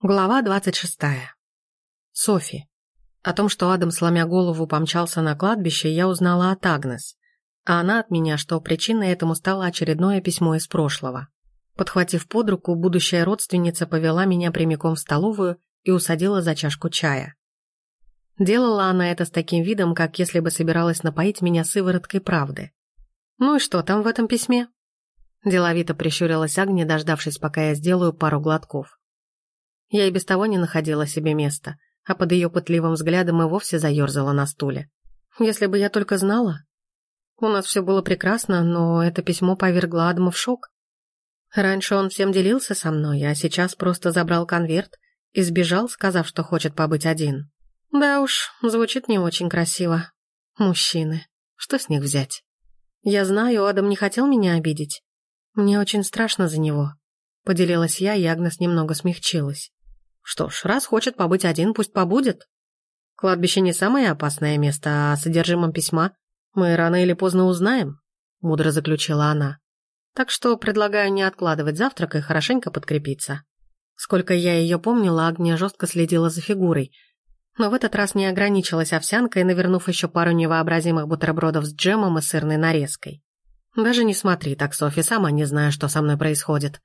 Глава двадцать шестая. Софи. О том, что Адам, сломя голову, помчался на кладбище, я узнала от Агнес. А она от меня, что причиной этому стало очередное письмо из прошлого. Подхватив под руку, будущая родственница повела меня прямиком в столовую и усадила за чашку чая. Делала она это с таким видом, как если бы собиралась напоить меня сывороткой правды. «Ну и что там в этом письме?» Деловито прищурилась Агния, дождавшись, пока я сделаю пару глотков. Я и без того не находила себе места, а под ее пытливым взглядом и вовсе заерзала на стуле. Если бы я только знала. У нас все было прекрасно, но это письмо повергло Адама в шок. Раньше он всем делился со мной, а сейчас просто забрал конверт и сбежал, сказав, что хочет побыть один. Да уж, звучит не очень красиво. Мужчины. Что с них взять? Я знаю, Адам не хотел меня обидеть. Мне очень страшно за него. Поделилась я, и Агнес немного смягчилась. Что ж, раз хочет побыть один, пусть побудет. Кладбище не самое опасное место, а содержимом письма мы рано или поздно узнаем, мудро заключила она. Так что предлагаю не откладывать завтрак и хорошенько подкрепиться. Сколько я ее помнила, Агния жестко следила за фигурой, но в этот раз не ограничилась овсянкой, навернув еще пару невообразимых бутербродов с джемом и сырной нарезкой. Даже не смотри так, Софи, сама не знаю, что со мной происходит.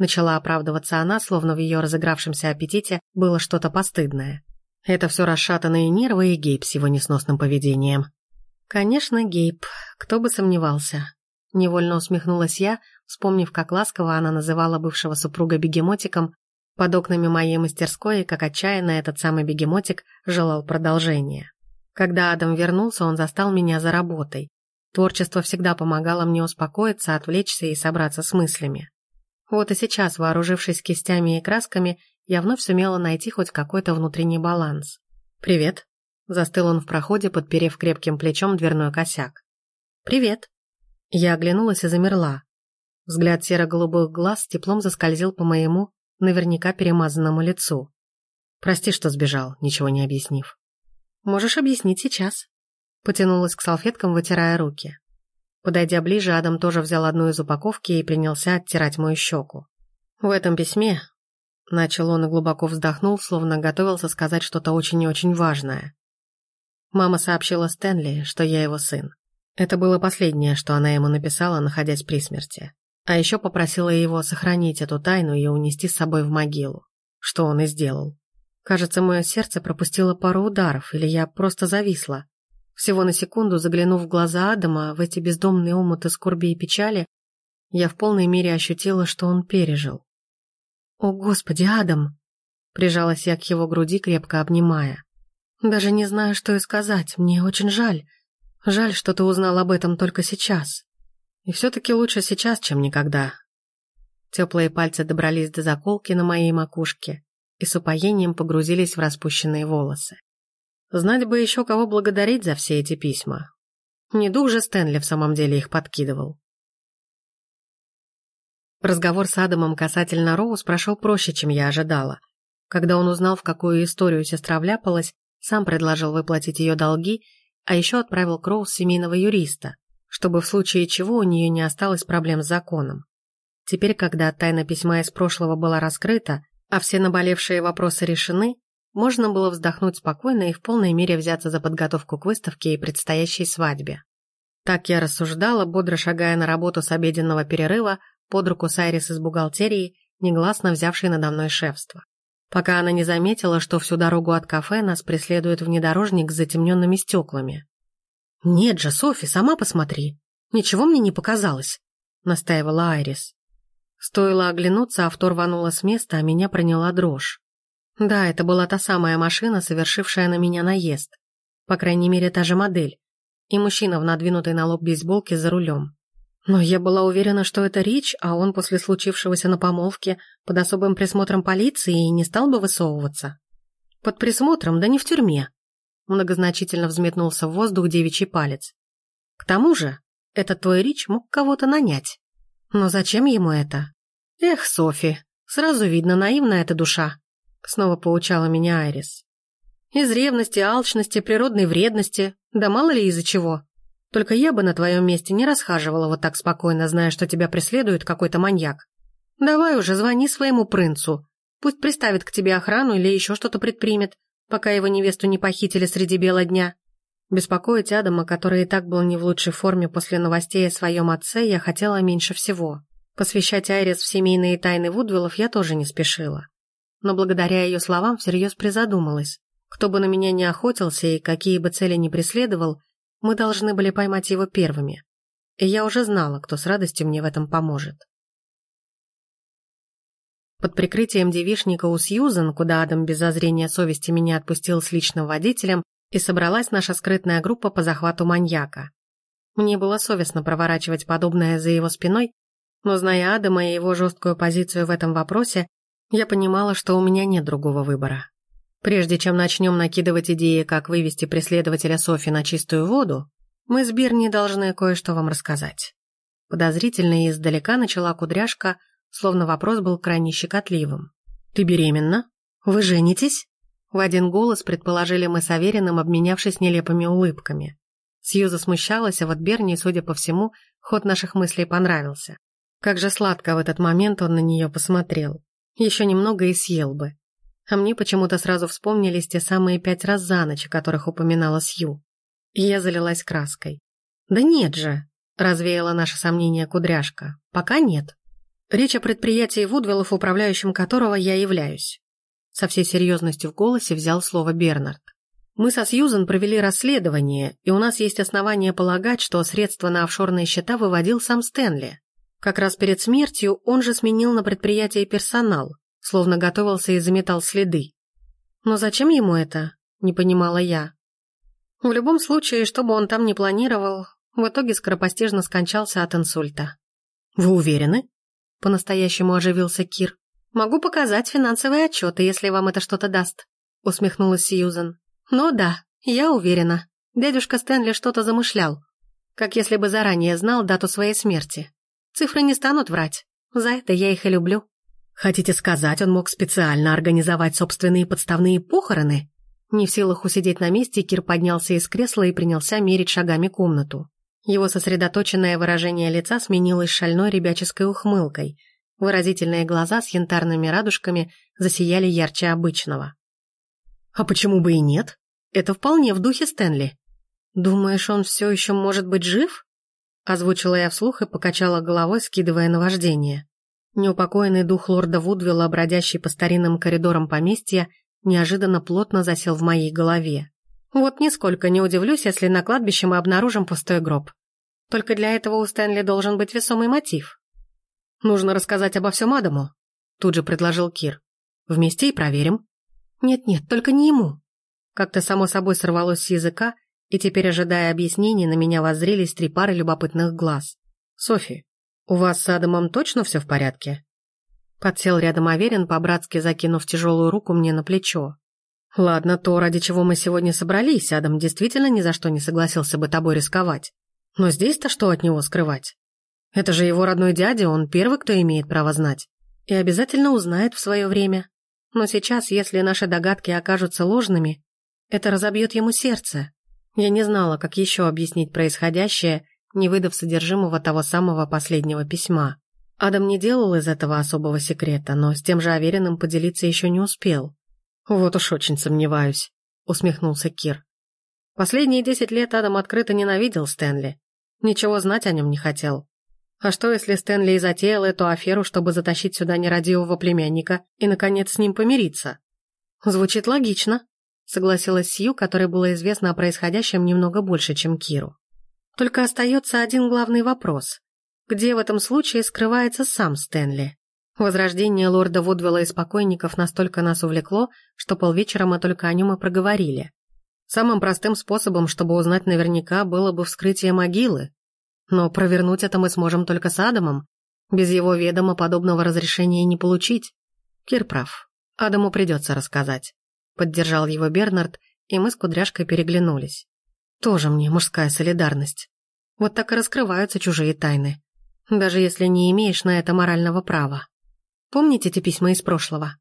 Начала оправдываться она, словно в ее разыгравшемся аппетите было что-то постыдное. Это все расшатанные нервы и Гейб с его несносным поведением. Конечно, Гейб, кто бы сомневался. Невольно усмехнулась я, вспомнив, как ласково она называла бывшего супруга бегемотиком под окнами моей мастерской и как отчаянно этот самый бегемотик желал продолжения. Когда Адам вернулся, он застал меня за работой. Творчество всегда помогало мне успокоиться, отвлечься и собраться с мыслями. Вот и сейчас, вооружившись кистями и красками, я вновь сумела найти хоть какой-то внутренний баланс. «Привет», — застыл он в проходе, подперев крепким плечом дверной косяк. «Привет». Я оглянулась и замерла. Взгляд серо-голубых глаз теплом заскользил по моему, наверняка перемазанному лицу. «Прости, что сбежал», ничего не объяснив. «Можешь объяснить сейчас», — потянулась к салфеткам, вытирая руки. Подойдя ближе, Адам тоже взял одну из упаковки и принялся оттирать мою щеку. В этом письме начал он и глубоко вздохнул, словно готовился сказать что-то очень и очень важное. Мама сообщила Стэнли, что я его сын. Это было последнее, что она ему написала, находясь при смерти. А еще попросила его сохранить эту тайну и унести с собой в могилу. Что он и сделал. Кажется, мое сердце пропустило пару ударов, или я просто зависла. Всего на секунду заглянув в глаза Адама, в эти бездомные омуты скорби и печали, я в полной мере ощутила, что он пережил. «О, Господи, Адам!» Прижалась я к его груди, крепко обнимая. «Даже не знаю, что и сказать. Мне очень жаль. Жаль, что ты узнал об этом только сейчас. И все-таки лучше сейчас, чем никогда». Теплые пальцы добрались до заколки на моей макушке и с упоением погрузились в распущенные волосы. Знать бы еще кого благодарить за все эти письма. Не дух же Стэнли в самом деле их подкидывал. Разговор с Адамом касательно Роуз прошел проще, чем я ожидала. Когда он узнал, в какую историю сестра вляпалась, сам предложил выплатить ее долги, а еще отправил к Роуз семейного юриста, чтобы в случае чего у нее не осталось проблем с законом. Теперь, когда тайна письма из прошлого была раскрыта, а все наболевшие вопросы решены, можно было вздохнуть спокойно и в полной мере взяться за подготовку к выставке и предстоящей свадьбе. Так я рассуждала, бодро шагая на работу с обеденного перерыва, под руку с Айрис из бухгалтерии, негласно взявшей надо мной шефство. Пока она не заметила, что всю дорогу от кафе нас преследует внедорожник с затемненными стеклами. «Нет же, Софи, сама посмотри. Ничего мне не показалось», — настаивала Айрис. Стоило оглянуться, авто рвануло с места, а меня проняла дрожь. Да, это была та самая машина, совершившая на меня наезд. По крайней мере, та же модель. И мужчина в надвинутой на лоб бейсболке за рулем. Но я была уверена, что это Рич, а он после случившегося на помолвке под особым присмотром полиции и не стал бы высовываться. Под присмотром, да не в тюрьме. Многозначительно взметнулся в воздух девичий палец. К тому же, этот твой Рич мог кого-то нанять. Но зачем ему это? Эх, Софи, сразу видно, наивная эта душа. Снова поучала меня Айрис. Из ревности, алчности, природной вредности, да мало ли из-за чего. Только я бы на твоем месте не расхаживала вот так спокойно, зная, что тебя преследует какой-то маньяк. Давай уже звони своему принцу. Пусть приставит к тебе охрану или еще что-то предпримет, пока его невесту не похитили среди бела дня. Беспокоить Адама, который и так был не в лучшей форме после новостей о своем отце, я хотела меньше всего. Посвящать Айрис в семейные тайны Вудвиллов я тоже не спешила. Но благодаря ее словам всерьез призадумалась. Кто бы на меня не охотился и какие бы цели не преследовал, мы должны были поймать его первыми. И я уже знала, кто с радостью мне в этом поможет. Под прикрытием девишника у Сьюзен, куда Адам без зазрения совести меня отпустил с личным водителем, и собралась наша скрытная группа по захвату маньяка. Мне было совестно проворачивать подобное за его спиной, но зная Адама и его жесткую позицию в этом вопросе, я понимала, что у меня нет другого выбора. Прежде чем начнем накидывать идеи, как вывести преследователя Софи на чистую воду, мы с Бирни должны кое-что вам рассказать. Подозрительно и издалека начала кудряшка, словно вопрос был крайне щекотливым. «Ты беременна? Вы женитесь?» В один голос предположили мы с Авериным, обменявшись нелепыми улыбками. Сью засмущалась, а вот Берни, судя по всему, ход наших мыслей понравился. Как же сладко в этот момент он на нее посмотрел. Еще немного и съел бы. А мне почему-то сразу вспомнились те самые пять раз за ночь, о которых упоминала Сью. И я залилась краской. «Да нет же!» – развеяла наше сомнение кудряшка. «Пока нет. Речь о предприятии Вудвиллов, управляющим которого я являюсь. Со всей серьезностью в голосе взял слово Бернард. Мы со Сьюзен провели расследование, и у нас есть основания полагать, что средства на офшорные счета выводил сам Стэнли. Как раз перед смертью он же сменил на предприятии персонал, словно готовился и заметал следы. Но зачем ему это? Не понимала я. В любом случае, что бы он там ни планировал, в итоге скоропостижно скончался от инсульта. «Вы уверены?» По-настоящему оживился Кир. «Могу показать финансовые отчеты, если вам это что-то даст», усмехнулась Сьюзен. «Ну да, я уверена. Дядюшка Стэнли что-то замышлял. Как если бы заранее знал дату своей смерти. Цифры не станут врать. За это я их и люблю». «Хотите сказать, он мог специально организовать собственные подставные похороны?» Не в силах усидеть на месте, Кир поднялся из кресла и принялся мерить шагами комнату. Его сосредоточенное выражение лица сменилось шальной ребяческой ухмылкой. Выразительные глаза с янтарными радужками засияли ярче обычного. «А почему бы и нет? Это вполне в духе Стэнли. Думаешь, он все еще может быть жив?» Озвучила я вслух и покачала головой, скидывая наваждение. Неупокоенный дух лорда Вудвилла, бродящий по старинным коридорам поместья, неожиданно плотно засел в моей голове. Вот нисколько не удивлюсь, если на кладбище мы обнаружим пустой гроб. Только для этого у Стэнли должен быть весомый мотив. Нужно рассказать обо всем Адаму, тут же предложил Кир. Вместе и проверим. Нет-нет, только не ему. Как-то само собой сорвалось с языка, и теперь, ожидая объяснений, на меня воззрелись три пары любопытных глаз. «Софи, у вас с Адамом точно все в порядке?» Подсел рядом Аверин, по-братски закинув тяжелую руку мне на плечо. Ладно, то, ради чего мы сегодня собрались, Адам действительно ни за что не согласился бы тобой рисковать. Но здесь-то что от него скрывать? Это же его родной дядя, он первый, кто имеет право знать. И обязательно узнает в свое время. Но сейчас, если наши догадки окажутся ложными, это разобьет ему сердце. Я не знала, как еще объяснить происходящее, не выдав содержимого того самого последнего письма. Адам не делал из этого особого секрета, но с тем же Авериным поделиться еще не успел. «Вот уж очень сомневаюсь», — усмехнулся Кир. Последние десять лет Адам открыто ненавидел Стэнли. Ничего знать о нем не хотел. А что, если Стэнли и затеял эту аферу, чтобы затащить сюда нерадивого племянника и, наконец, с ним помириться? Звучит логично, согласилась Сью, которой было известно о происходящем немного больше, чем Киру. Только остается один главный вопрос. Где в этом случае скрывается сам Стэнли? Возрождение лорда Вудвелла из покойников настолько нас увлекло, что полвечера мы только о нем и проговорили. Самым простым способом, чтобы узнать наверняка, было бы вскрытие могилы. Но провернуть это мы сможем только с Адамом. Без его ведома подобного разрешения не получить. Кир прав. Адаму придется рассказать. Поддержал его Бернард, и мы с Кудряшкой переглянулись. Тоже мне мужская солидарность. Вот так и раскрываются чужие тайны. Даже если не имеешь на это морального права. Помните эти письма из прошлого?»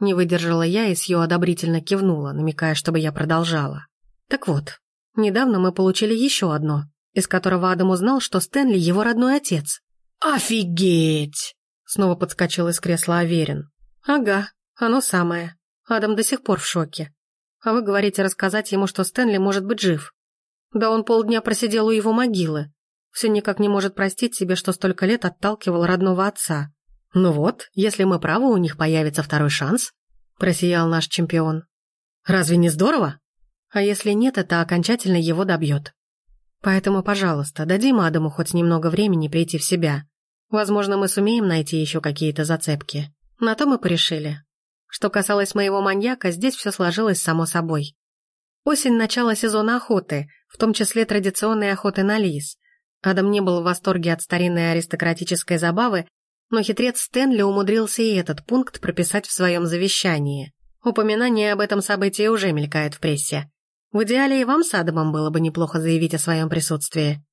Не выдержала я и Сью одобрительно кивнула, намекая, чтобы я продолжала. Так вот, недавно мы получили еще одно, из которого Адам узнал, что Стэнли его родной отец. «Офигеть!» Снова подскочил из кресла Аверин. «Ага, Оно самое. Адам до сих пор в шоке. А вы говорите рассказать ему, что Стэнли может быть жив. Да он полдня просидел у его могилы. Все никак не может простить себе, что столько лет отталкивал родного отца. Ну вот, если мы правы, у них появится второй шанс, просиял наш чемпион. Разве не здорово? А если нет, это окончательно его добьет. Поэтому, пожалуйста, дадим Адаму хоть немного времени прийти в себя. Возможно, мы сумеем найти еще какие-то зацепки. На то мы порешили. Что касалось моего маньяка, здесь все сложилось само собой. Осень – начало сезона охоты, в том числе традиционной охоты на лис. Адам не был в восторге от старинной аристократической забавы, но хитрец Стэнли умудрился и этот пункт прописать в своем завещании. Упоминание об этом событии уже мелькает в прессе. В идеале и вам с Адамом было бы неплохо заявить о своем присутствии.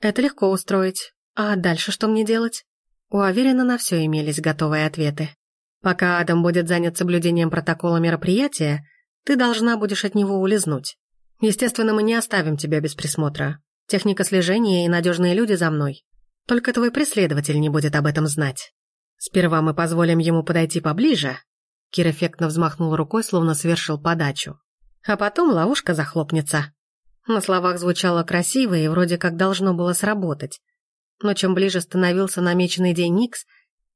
Это легко устроить. А дальше что мне делать? У Аверина на все имелись готовые ответы. Пока Адам будет занят соблюдением протокола мероприятия, ты должна будешь от него улизнуть. Естественно, мы не оставим тебя без присмотра. Техника слежения и надежные люди за мной. Только твой преследователь не будет об этом знать. Сперва мы позволим ему подойти поближе. Кир эффектно взмахнул рукой, словно совершил подачу а потом ловушка захлопнется. На словах звучало красиво и вроде как должно было сработать. Но чем ближе становился намеченный день Никс,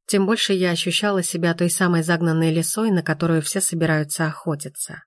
тем больше я ощущала себя той самой загнанной лисой, на которую все собираются охотиться.